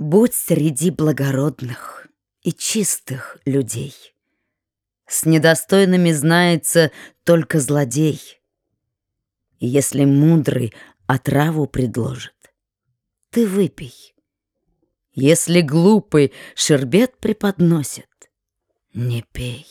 Будь среди благородных и чистых людей. С недостойными знается только злодей. И если мудрый отраву предложит, ты выпей. Если глупый шербет преподносит, не пей.